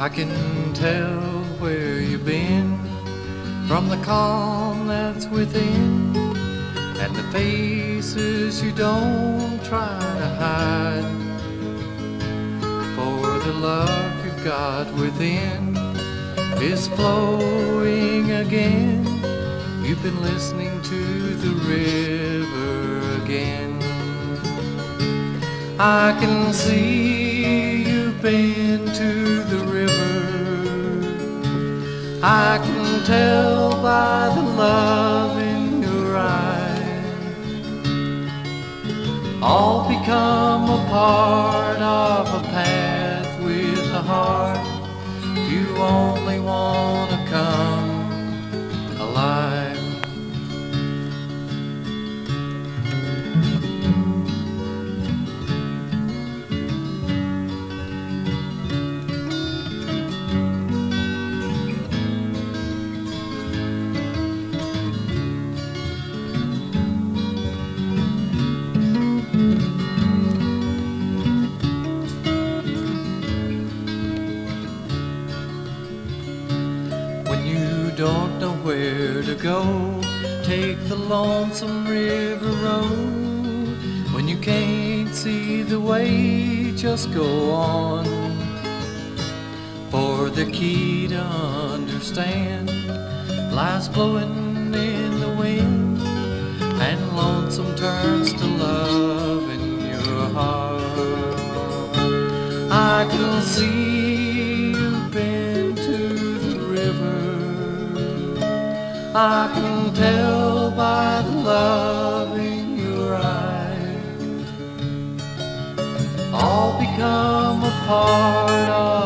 I can tell where you've been from the calm that's within and the faces you don't try to hide. For the love you've got within is flowing again. You've been listening to the river again. I can see you've been to. I can tell by the love in your eyes. All become a part of a path with a heart. You only want don't know where to go, take the lonesome river road. When you can't see the way, just go on. For the key to understand lies blowing in the wind, and lonesome turns to love I can tell by the love in your eyes. All become a part of